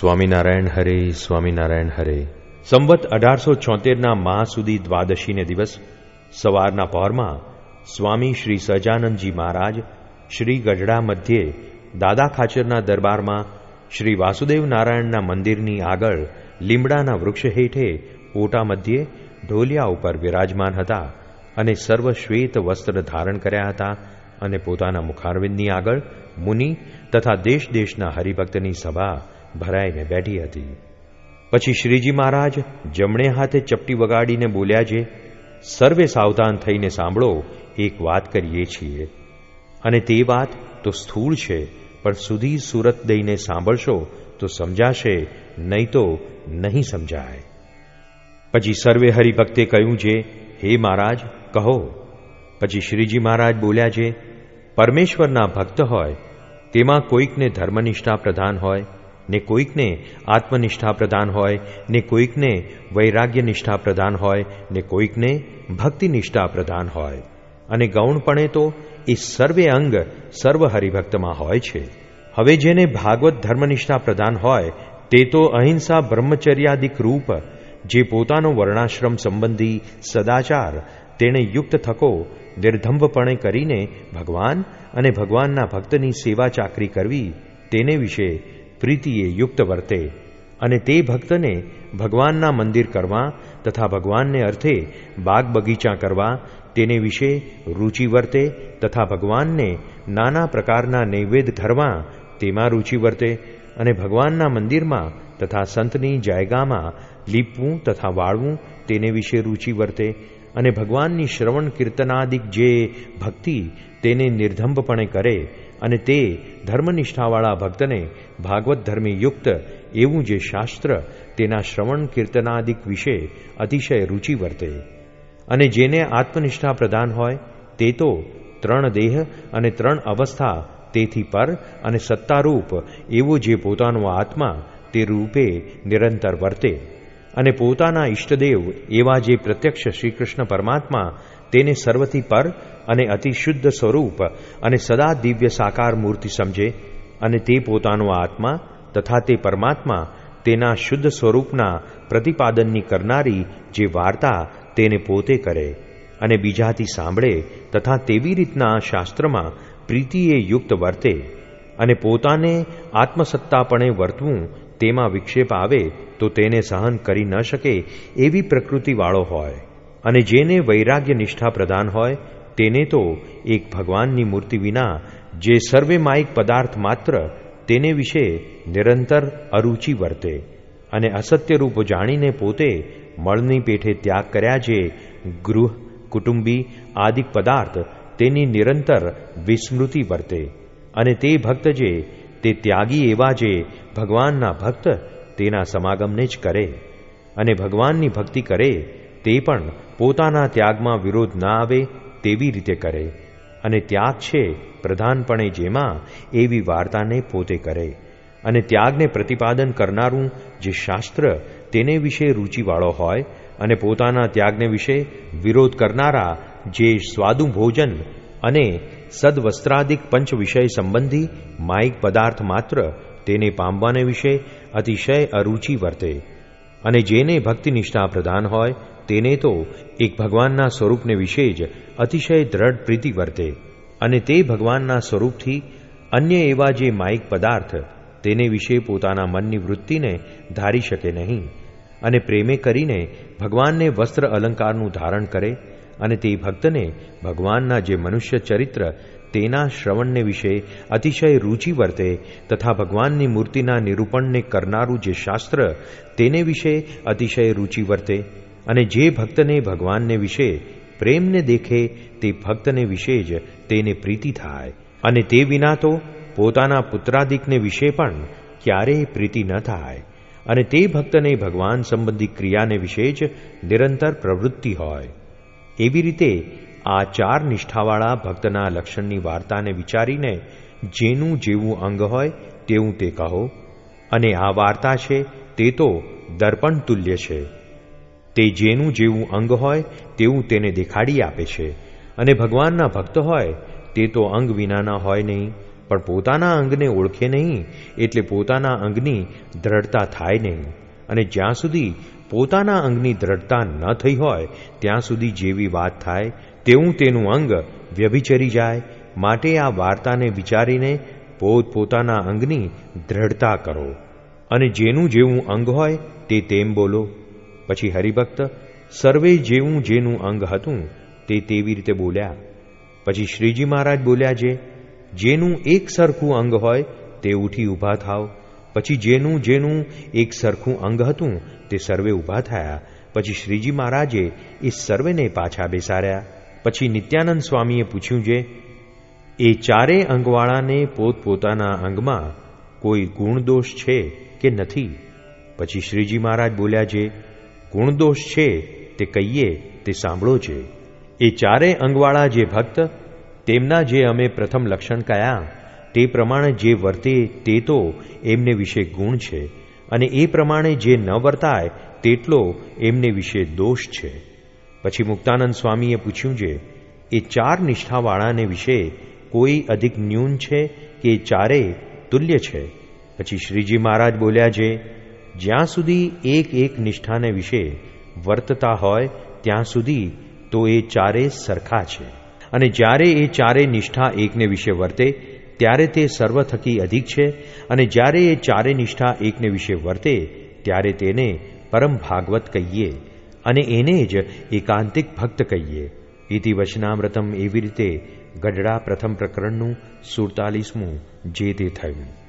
સ્વામિનારાયણ હરે સ્વામિનારાયણ હરે. સંવત અઢારસો છોતેરના મા સુધી દ્વાદશીને દિવસ સવારના પહોરમાં સ્વામી શ્રી સહજાનંદજી મહારાજ શ્રી ગઢડા મધ્યે દાદા ખાચરના દરબારમાં શ્રી વાસુદેવ નારાયણના મંદિરની આગળ લીમડાના વૃક્ષ હેઠે ઓટા મધ્યે ઢોલિયા ઉપર વિરાજમાન હતા અને સર્વ શ્વેત વસ્ત્ર ધારણ કર્યા હતા અને પોતાના મુખારવિંદની આગળ મુનિ તથા દેશ દેશના હરિભક્તની સભા ભરાઈને બેઠી હતી. પછી શ્રીજી મહારાજ જમણે હાથે ચપટી વગાડીને બોલ્યા છે, સર્વે સાવધાન થઈને સાંભળો, એક વાત કરીએ છીએ. અને તે વાત તો સ્થૂળ છે, પણ સુધી સુરત દઈને સાંભળશો તો સમજાશે, નહીં તો નહીં સમજાય. પછી સર્વે હરિભક્તે કહ્યું છે, હે મહારાજ, કહો. પછી શ્રીજી મહારાજ બોલ્યા છે, પરમેશ્વરના ભક્ત હોય, તેમાં કોઈકને ધર્મનિષ્ઠા પ્રધાન હોય ને કોઈકને આત્મનિષ્ઠા પ્રદાન હોય, ને કોઈકને વૈરાગ્ય નિષ્ઠા પ્રદાન હોય, ને કોઈકને ભક્તિ નિષ્ઠા પ્રધાન હોય. અને ગૌણપણે તો એ સર્વે અંગ સર્વ હરિભક્તમાં હોય છે. હવે જેને ભાગવત ધર્મનિષ્ઠા પ્રદાન હોય, તે તો અહિંસા બ્રહ્મચર્યાદિક રૂપ, જે પોતાનો વર્ણાશ્રમ સંબંધી સદાચાર, તેણે યુક્ત થકો, નિર્ધંભપણે કરીને ભગવાન અને ભગવાનના ભક્તની સેવા ચાકરી કરવી, તેને વિશે પ્રીતિએ યુક્ત વર્તે અને તે ભક્તને ભગવાનના મંદિર કરવા તથા ભગવાનને અર્થે બાગ બગીચા કરવા તેને વિશે રૂચિ વર્તે તથા ભગવાનને નાના પ્રકારના નૈવેદ્ય ધરવા તેમાં રૂચિ વર્તે અને ભગવાનના મંદિરમાં તથા સંતની જાયગામાં લીપવું તથા વાળવું તેને વિશે રૂચિ વર્તે અને ભગવાનની શ્રવણ કીર્તનાદિક જે ભક્તિ તેને નિર્ધંભપણે કરે અને તે ધર્મનિષ્ઠાવાળા ભક્તને ભાગવત ધર્મી યુક્ત એવું જે શાસ્ત્ર તેના શ્રવણ કીર્તનાદિક વિશે અતિશય રૂચિ વર્તે. અને જેને આત્મનિષ્ઠા પ્રદાન હોય, તે તો ત્રણ દેહ અને ત્રણ અવસ્થા તેથી પર અને સત્તારૂપ એવો જે પોતાનો આત્મા તે રૂપે નિરંતર વર્તે. અને પોતાના ઈષ્ટદેવ, એવા જે પ્રત્યક્ષ શ્રી કૃષ્ણ પરમાત્મા, તેને સર્વથી પર અને અતિ શુદ્ધ સ્વરૂપ અને સદા દિવ્ય સાકાર મૂર્તિ સમજે અને તે પોતાનો આત્મા તથા તે પરમાત્મા તેના શુદ્ધ સ્વરૂપના પ્રતિપાદનની કરનારી જે વાર્તા તેને પોતે કરે અને બીજાથી સાંભળે તથા તેવી રીતના શાસ્ત્રમાં પ્રીતિએ યુક્ત વર્તે અને પોતાને આત્મસત્તાપણે વર્તવું તેમાં વિક્ષેપ આવે તો તેને સહન કરી ન શકે એવી પ્રકૃતિવાળો હોય. અને જેને વૈરાગ્ય નિષ્ઠા પ્રદાન હોય, તેને તો એક ભગવાનની મૂર્તિ વિના જે સર્વે માયિક પદાર્થ માત્ર તેને વિશે નિરંતર અરુચિ વર્તે અને અસત્ય રૂપ જાણીને પોતે મળની પેઠે ત્યાગ કર્યા જે ગૃહ, કુટુંબી આદિક પદાર્થ તેની નિરંતર વિસ્મૃતિ વર્તે. અને તે ભક્ત જે તે ત્યાગી એવા જે ભગવાનના ભક્ત તેના સમાગમને જ કરે અને ભગવાનની ભક્તિ કરે તે પણ પોતાના ત્યાગમાં વિરોધ ના આવે તેવી રીતે કરે અને ત્યાગ છે પ્રધાનપણે જેમાં એવી વાર્તાને પોતે કરે અને ત્યાગને પ્રતિપાદન કરનારું જે શાસ્ત્ર તેને વિશે રૂચિવાળો હોય અને પોતાના ત્યાગને વિશે વિરોધ કરનારા જે સ્વાદુ ભોજન અને સદવસ્ત્રાદિક પંચ વિષય સંબંધી માયિક પદાર્થ માત્ર તેને પામવાને વિશે અતિશય અરુચિ વર્તે. અને જેને ભક્તિ નિષ્ઠા પ્રધાન હોય, તેને તો એક ભગવાનના સ્વરૂપને વિશે જ અતિશય દ્રઢ પ્રીતિ વર્તે. અને તે ભગવાનના સ્વરૂપથી અન્ય એવા જે માયિક પદાર્થ તેને વિશે પોતાના મનની વૃત્તિને ધારી શકે નહીં. અને પ્રેમે કરીને ભગવાનને વસ્ત્ર અલંકારનું ધારણ કરે અને તે ભક્તને ભગવાનના જે મનુષ્ય ચરિત્ર તેના શ્રવણને વિશે અતિશય રૂચિ વર્તે તથા ભગવાનની મૂર્તિના નિરૂપણને કરનારું જે શાસ્ત્ર તેને વિશે અતિશય રૂચિ વર્તે અને જે ભક્તને ભગવાનને વિશે પ્રેમને દેખે તે ભક્તને વિશે જ તેને પ્રીતિ થાય અને તે વિના તો પોતાના પુત્રાદિકને વિશે પણ ક્યારેય પ્રીતિ ન થાય અને તે ભક્તને ભગવાન સંબંધી ક્રિયાને વિશે જ નિરંતર પ્રવૃત્તિ હોય. એવી રીતે આ ચાર નિષ્ઠાવાળા ભક્તના લક્ષણની વાર્તાને વિચારીને જેનું જેવું અંગ હોય તેવું તે કહો. અને આ વાર્તા છે તે તો દર્પણ તુલ્ય છે. તે જેનું જેવું અંગ હોય તેવું તેને દેખાડી આપે છે. અને ભગવાનના ભક્ત હોય તે તો અંગ વિનાના હોય નહીં, પણ પોતાના અંગને ઓળખે નહીં, એટલે પોતાના અંગની દ્રઢતા થાય નહીં. અને જ્યાં સુધી પોતાના અંગની દ્રઢતા ન થઈ હોય ત્યાં સુધી જેવી વાત થાય, તેવું તેનું અંગ વ્યભિચરી જાય. માટે આ વાર્તાને વિચારીને પોતપોતાના અંગની દ્રઢતા કરો. અને જેનું જેવું અંગ હોય તે તેમ બોલો. પછી હરિભક્ત, સર્વે જેવું જેનું અંગ હતું તે તેવી રીતે બોલ્યા. પછી શ્રીજી મહારાજ બોલ્યા જે જેનું એક સરખું અંગ હોય તે ઉઠી ઊભા થાવ પછી જેનું જેનું એક સરખું અંગ હતું, તે સર્વે ઊભા થયા. પછી શ્રીજી મહારાજે એ સર્વેને પાછા બેસાડ્યા. પછી નિત્યાનંદ સ્વામીએ પૂછ્યું જે, એ ચારે અંગવાળાને પોતપોતાના અંગમાં કોઈ ગુણદોષ છે કે નથી? પછી શ્રીજી મહારાજ બોલ્યા જે ગુણદોષ છે તે કહીએ, તે સાંભળો છે એ ચારે અંગવાળા જે ભક્ત, તેમના જે અમે પ્રથમ લક્ષણ કયા તે પ્રમાણે જે વર્તે તે તો એમને વિશે ગુણ છે, અને એ પ્રમાણે જે ન વર્તાય તેટલો એમને વિશે દોષ છે. પછી મુક્તાનંદ સ્વામીએ પૂછ્યું છે એ ચાર નિષ્ઠાવાળાને વિશે કોઈ અધિક ન્યૂન છે કે ચારે તુલ્ય છે? પછી શ્રીજી મહારાજ બોલ્યા છે જ્યાં સુધી એક એક નિષ્ઠાને વિશે વર્તતા હોય ત્યાં સુધી તો એ ચારે સરખા છે. અને જ્યારે એ ચારે નિષ્ઠા એકને વિશે વર્તે ત્યારે તે સર્વ થકી અધિક છે અને જ્યારે એ ચારે નિષ્ઠા એકને વિશે વર્તે, ત્યારે તેને પરમ ભાગવત કહીએ અને એને જ એકાંતિક ભક્ત કહીએ. ઇતિ એવી રીતે ગઢડા પ્રથમ પ્રકરણનું સુડતાલીસમું જે તે થયું.